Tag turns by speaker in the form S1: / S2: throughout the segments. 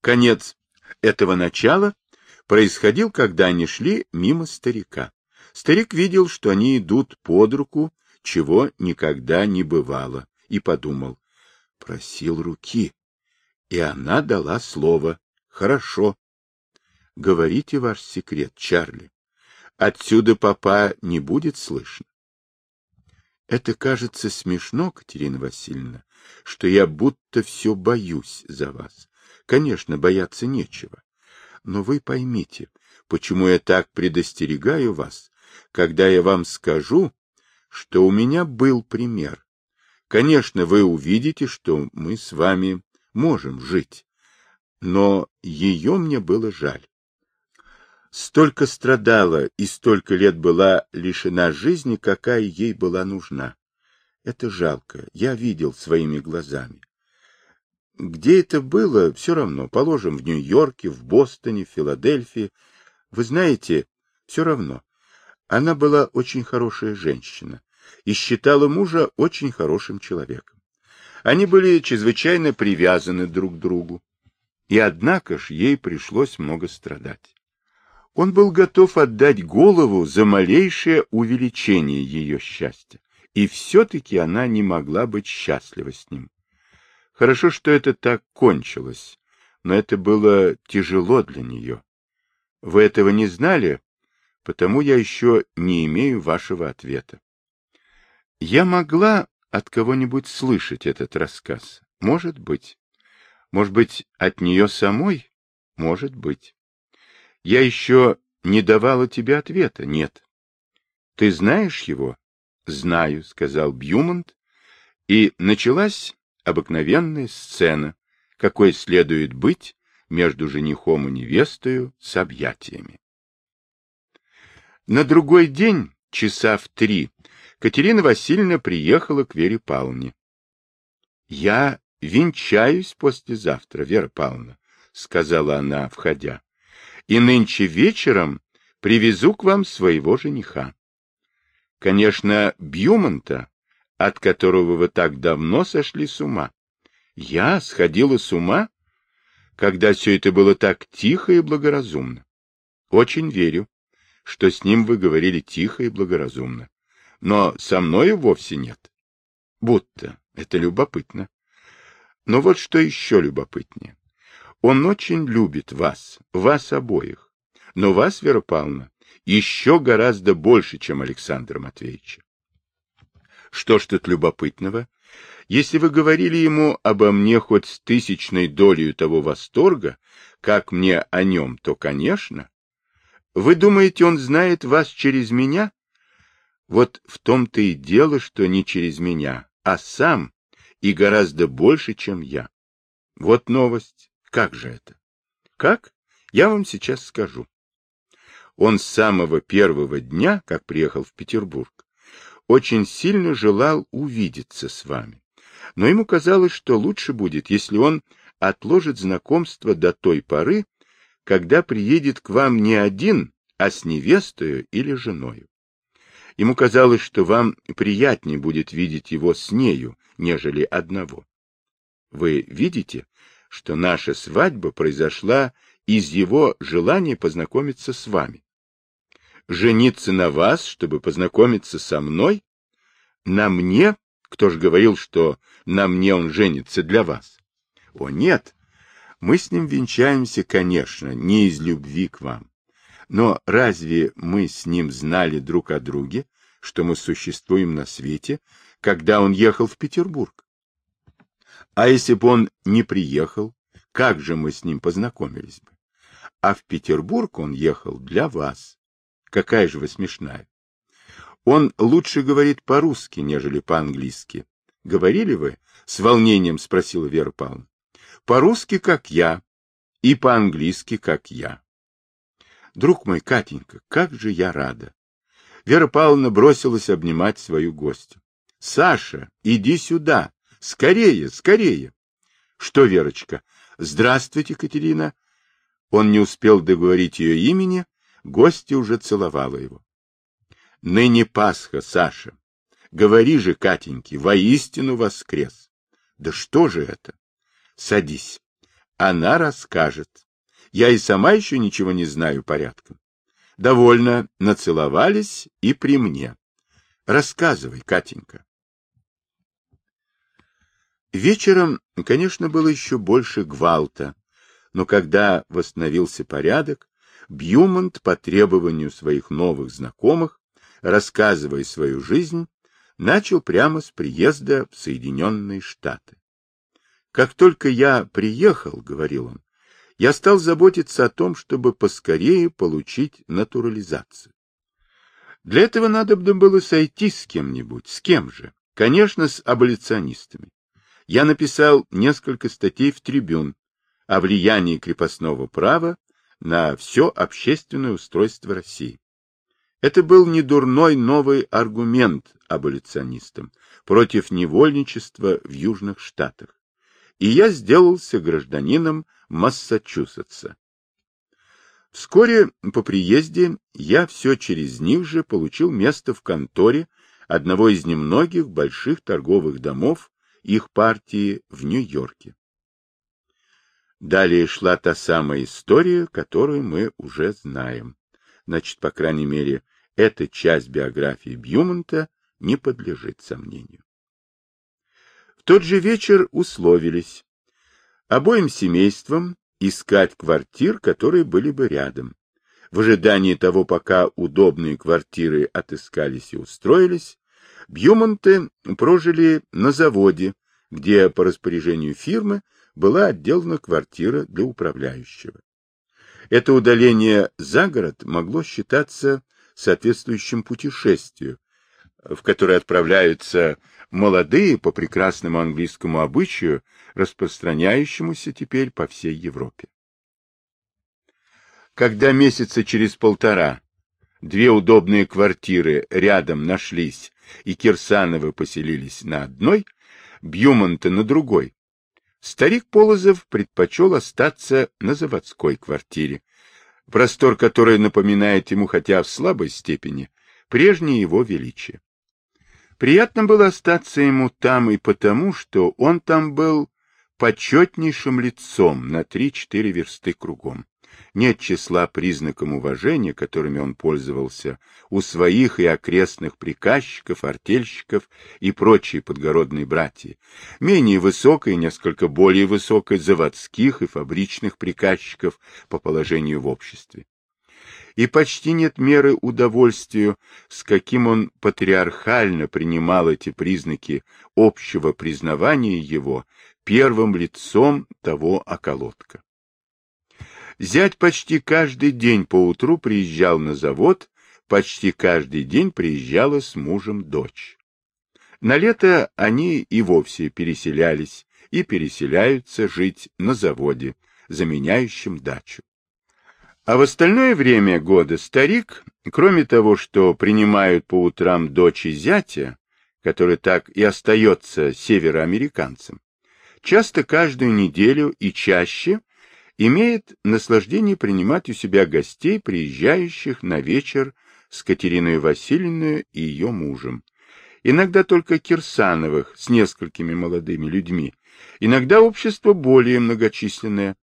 S1: Конец этого начала происходил, когда они шли мимо старика. Старик видел, что они идут под руку, чего никогда не бывало, и подумал, просил руки. И она дала слово. Хорошо. Говорите ваш секрет, Чарли. Отсюда папа не будет слышно. Это кажется смешно, Катерина Васильевна, что я будто все боюсь за вас. Конечно, бояться нечего. Но вы поймите, почему я так предостерегаю вас, когда я вам скажу, что у меня был пример. Конечно, вы увидите, что мы с вами можем жить, но ее мне было жаль. Столько страдала и столько лет была лишена жизни, какая ей была нужна. Это жалко, я видел своими глазами. Где это было, все равно, положим, в Нью-Йорке, в Бостоне, в Филадельфии. Вы знаете, все равно. Она была очень хорошая женщина и считала мужа очень хорошим человеком. Они были чрезвычайно привязаны друг к другу, и однако ж ей пришлось много страдать. Он был готов отдать голову за малейшее увеличение ее счастья, и все-таки она не могла быть счастлива с ним. Хорошо, что это так кончилось, но это было тяжело для нее. Вы этого не знали, потому я еще не имею вашего ответа. Я могла от кого-нибудь слышать этот рассказ. Может быть. Может быть, от нее самой? Может быть. Я еще не давала тебе ответа. Нет. Ты знаешь его? Знаю, сказал Бьюмонт. И началась обыкновенная сцена, какой следует быть между женихом и невестою с объятиями. На другой день, часа в три, Катерина Васильевна приехала к Вере Павловне. — Я венчаюсь послезавтра, Вера Павловна, — сказала она, входя, — и нынче вечером привезу к вам своего жениха. Конечно, Бьюмонта, от которого вы так давно сошли с ума. Я сходила с ума, когда все это было так тихо и благоразумно. Очень верю, что с ним вы говорили тихо и благоразумно. Но со мною вовсе нет. Будто. Это любопытно. Но вот что еще любопытнее. Он очень любит вас, вас обоих. Но вас, Вера Павловна, еще гораздо больше, чем Александра Матвеевича. Что ж тут любопытного? Если вы говорили ему обо мне хоть с тысячной долей того восторга, как мне о нем, то, конечно. Вы думаете, он знает вас через меня? Вот в том-то и дело, что не через меня, а сам, и гораздо больше, чем я. Вот новость. Как же это? Как? Я вам сейчас скажу. Он с самого первого дня, как приехал в Петербург, очень сильно желал увидеться с вами. Но ему казалось, что лучше будет, если он отложит знакомство до той поры, когда приедет к вам не один, а с невестою или женою. Ему казалось, что вам приятнее будет видеть его с нею, нежели одного. Вы видите, что наша свадьба произошла из его желания познакомиться с вами. Жениться на вас, чтобы познакомиться со мной? На мне? Кто ж говорил, что на мне он женится для вас? О, нет. Мы с ним венчаемся, конечно, не из любви к вам. Но разве мы с ним знали друг о друге, что мы существуем на свете, когда он ехал в Петербург? А если бы он не приехал, как же мы с ним познакомились бы? А в Петербург он ехал для вас. Какая же вы смешная. Он лучше говорит по-русски, нежели по-английски. Говорили вы? С волнением спросила Вера Павловна. По-русски, как я, и по-английски, как я. Друг мой, Катенька, как же я рада. Вера Павловна бросилась обнимать свою гостью. — Саша, иди сюда! Скорее, скорее! — Что, Верочка? — Здравствуйте, Катерина. Он не успел договорить ее имени, гостья уже целовала его. — Ныне Пасха, Саша. Говори же, Катеньки, воистину воскрес. Да что же это? Садись. она расскажет. Я и сама еще ничего не знаю порядком. Довольно нацеловались и при мне. Рассказывай, Катенька. Вечером, конечно, было еще больше гвалта, но когда восстановился порядок, Бьюмонт по требованию своих новых знакомых, рассказывая свою жизнь, начал прямо с приезда в Соединенные Штаты. «Как только я приехал, — говорил он, — я стал заботиться о том, чтобы поскорее получить натурализацию. Для этого надо было сойти с кем-нибудь. С кем же? Конечно, с аболиционистами. Я написал несколько статей в трибюн о влиянии крепостного права на все общественное устройство России. Это был недурной новый аргумент аболиционистам против невольничества в Южных Штатах. И я сделался гражданином Массачусетса. Вскоре по приезде я все через них же получил место в конторе одного из немногих больших торговых домов их партии в Нью-Йорке. Далее шла та самая история, которую мы уже знаем. Значит, по крайней мере, эта часть биографии Бьюмонта не подлежит сомнению. В тот же вечер условились обоим семействам искать квартир, которые были бы рядом. В ожидании того, пока удобные квартиры отыскались и устроились, Бьюмонты прожили на заводе, где по распоряжению фирмы была отделана квартира для управляющего. Это удаление за город могло считаться соответствующим путешествию, в которое отправляются молодые по прекрасному английскому обычаю, распространяющемуся теперь по всей Европе. Когда месяца через полтора две удобные квартиры рядом нашлись, и Кирсановы поселились на одной, Бьюмонта на другой, старик Полозов предпочел остаться на заводской квартире, простор которой напоминает ему, хотя в слабой степени, прежнее его величие. Приятно было остаться ему там и потому, что он там был почетнейшим лицом на три-четыре версты кругом. Нет числа признаком уважения, которыми он пользовался у своих и окрестных приказчиков, артельщиков и прочей подгородной братьи, менее высокой, несколько более высокой заводских и фабричных приказчиков по положению в обществе и почти нет меры удовольствию, с каким он патриархально принимал эти признаки общего признавания его первым лицом того околотка. Зять почти каждый день поутру приезжал на завод, почти каждый день приезжала с мужем дочь. На лето они и вовсе переселялись и переселяются жить на заводе, заменяющем дачу. А в остальное время года старик, кроме того, что принимают по утрам дочь и зятя, который так и остается североамериканцем, часто каждую неделю и чаще имеет наслаждение принимать у себя гостей, приезжающих на вечер с Катериной Васильевной и ее мужем. Иногда только Кирсановых с несколькими молодыми людьми, иногда общество более многочисленное.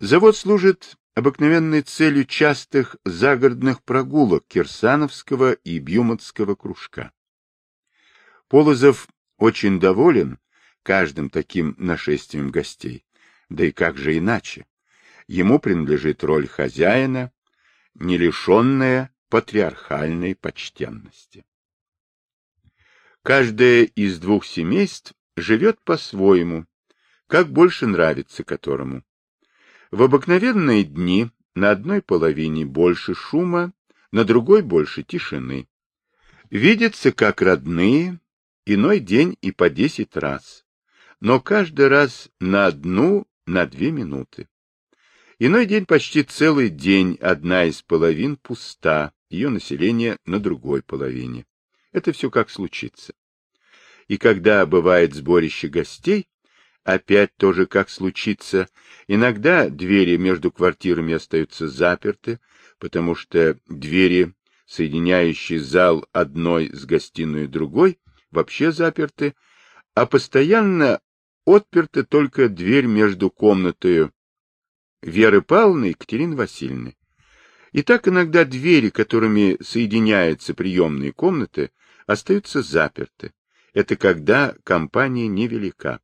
S1: Завод служит обыкновенной целью частых загородных прогулок Кирсановского и Бьюмонского кружка. Полозов очень доволен каждым таким нашествием гостей. Да и как же иначе? Ему принадлежит роль хозяина, не лишенная патриархальной почтенности. Каждое из двух семейств живет по-своему, как больше нравится которому. В обыкновенные дни на одной половине больше шума, на другой больше тишины. Видятся как родные, иной день и по десять раз, но каждый раз на одну, на две минуты. Иной день почти целый день одна из половин пуста, ее население на другой половине. Это все как случится. И когда бывает сборище гостей, Опять тоже как случится. Иногда двери между квартирами остаются заперты, потому что двери, соединяющие зал одной с гостиной другой, вообще заперты, а постоянно отперта только дверь между комнатой Веры Павловны и Екатерины Васильевны. И так иногда двери, которыми соединяются приемные комнаты, остаются заперты. Это когда компания невелика.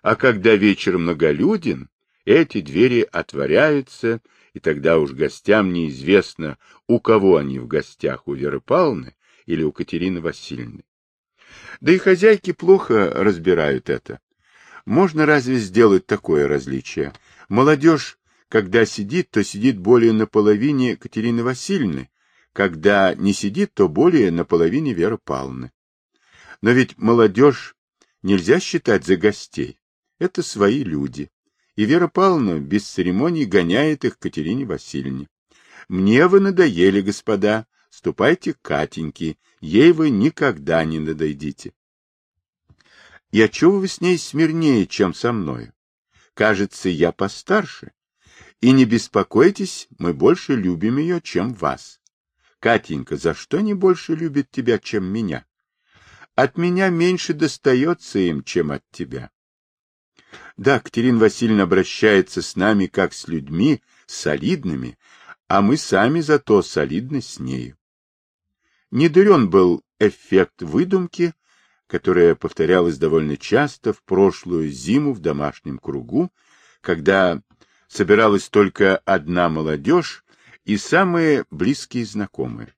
S1: А когда вечер многолюден, эти двери отворяются, и тогда уж гостям неизвестно, у кого они в гостях, у Веры Павловны или у Катерины Васильевны. Да и хозяйки плохо разбирают это. Можно разве сделать такое различие? Молодежь, когда сидит, то сидит более на половине Катерины Васильевны, когда не сидит, то более на половине Веры Павловны. Но ведь молодежь нельзя считать за гостей. Это свои люди. И Вера Павловна без церемоний гоняет их Катерине Васильевне. Мне вы надоели, господа, ступайте к Катеньке, ей вы никогда не надоедите. И отчего вы с ней смирнее, чем со мною? Кажется, я постарше. И не беспокойтесь, мы больше любим ее, чем вас. Катенька, за что они больше любят тебя, чем меня? От меня меньше достается им, чем от тебя. Да, Катерина Васильевна обращается с нами, как с людьми, солидными, а мы сами зато солидны с нею. Недурен был эффект выдумки, которая повторялась довольно часто в прошлую зиму в домашнем кругу, когда собиралась только одна молодежь и самые близкие знакомые.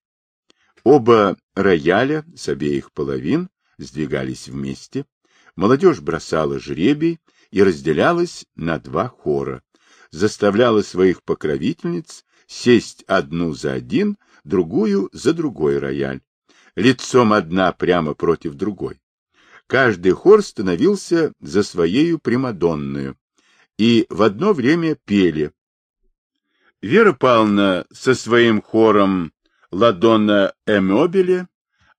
S1: Оба рояля с обеих половин сдвигались вместе, молодежь бросала жребий и разделялась на два хора, заставляла своих покровительниц сесть одну за один, другую за другой рояль, лицом одна прямо против другой. Каждый хор становился за своею примадонную, и в одно время пели. Вера Павловна со своим хором «Ладонна Эмобеле»,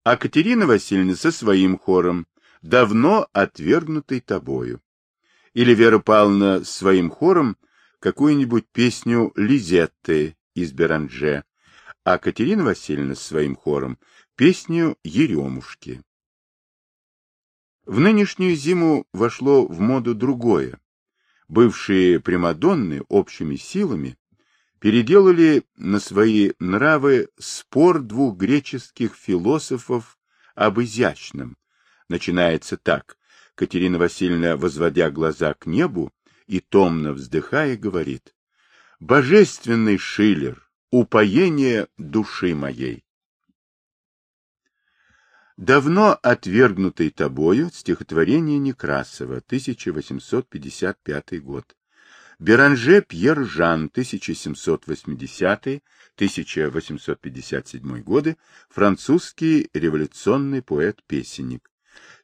S1: а Катерина Васильевна со своим хором «Давно отвергнутый тобою». Или Вера Павловна с своим хором какую-нибудь песню Лизетты из Беранже, а Катерина Васильевна с своим хором песню Еремушки. В нынешнюю зиму вошло в моду другое. Бывшие примадонны общими силами переделали на свои нравы спор двух греческих философов об изящном. Начинается так. Катерина Васильевна, возводя глаза к небу и томно вздыхая, говорит «Божественный Шиллер, упоение души моей». Давно отвергнутый тобою стихотворение Некрасова, 1855 год. Беранже Пьер Жан, 1780-1857 годы, французский революционный поэт-песенник.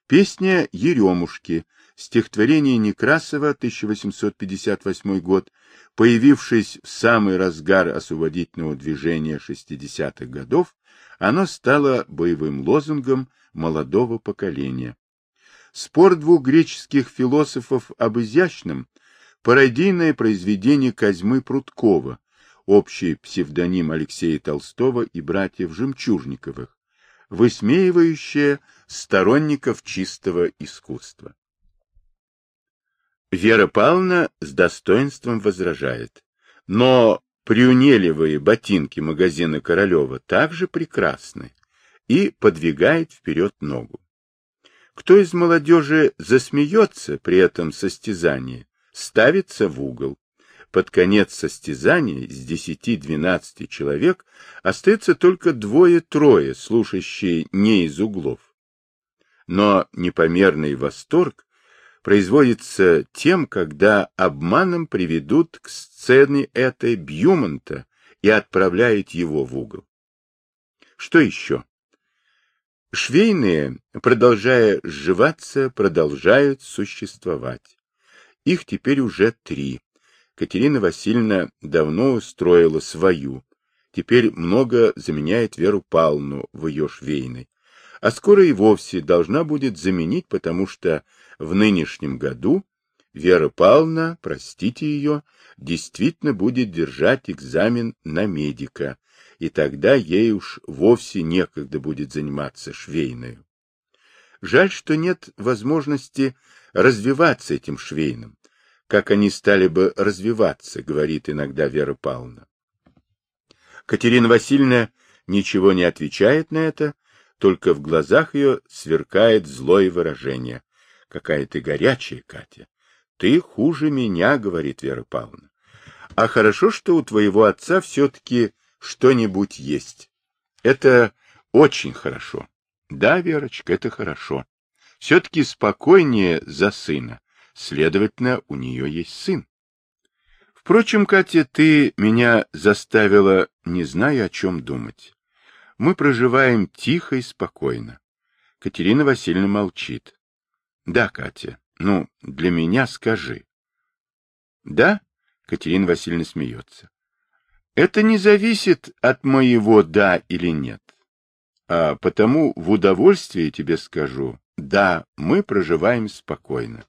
S1: Песня «Еремушки», стихотворение Некрасова, 1858 год, появившись в самый разгар освободительного движения 60-х годов, оно стало боевым лозунгом молодого поколения. Спор двух греческих философов об изящном – пародийное произведение Козьмы Прудкова, общий псевдоним Алексея Толстого и братьев Жемчужниковых, высмеивающее сторонников чистого искусства. Вера Павловна с достоинством возражает. Но прюнелевые ботинки магазина Королева также прекрасны и подвигает вперед ногу. Кто из молодежи засмеется при этом состязании, ставится в угол. Под конец состязания из десяти-двенадцати человек остается только двое-трое, слушающие не из углов. Но непомерный восторг производится тем, когда обманом приведут к сцене этой Бьюмонта и отправляют его в угол. Что еще? Швейные, продолжая сживаться, продолжают существовать. Их теперь уже три. Катерина Васильевна давно устроила свою. Теперь много заменяет Веру Павловну в ее швейной. А скоро и вовсе должна будет заменить, потому что в нынешнем году Вера Павловна, простите ее, действительно будет держать экзамен на медика, и тогда ей уж вовсе некогда будет заниматься швейной. Жаль, что нет возможности развиваться этим швейным, как они стали бы развиваться, говорит иногда Вера Павловна. Катерина Васильевна ничего не отвечает на это, только в глазах ее сверкает злое выражение. Какая ты горячая, Катя. Ты хуже меня, говорит Вера Павловна. А хорошо, что у твоего отца все-таки что-нибудь есть. Это очень хорошо. Да, Верочка, это хорошо. Все-таки спокойнее за сына. Следовательно, у нее есть сын. Впрочем, Катя, ты меня заставила, не знаю, о чем думать. Мы проживаем тихо и спокойно. Катерина Васильевна молчит. Да, Катя, ну, для меня скажи. Да? Катерина Васильевна смеется. Это не зависит от моего «да» или «нет». А потому в удовольствие тебе скажу, да, мы проживаем спокойно.